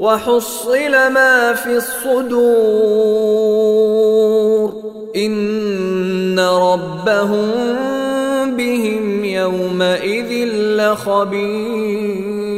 وحصل ما في الصدور. إن ربهم بهم يومئذ لخبير.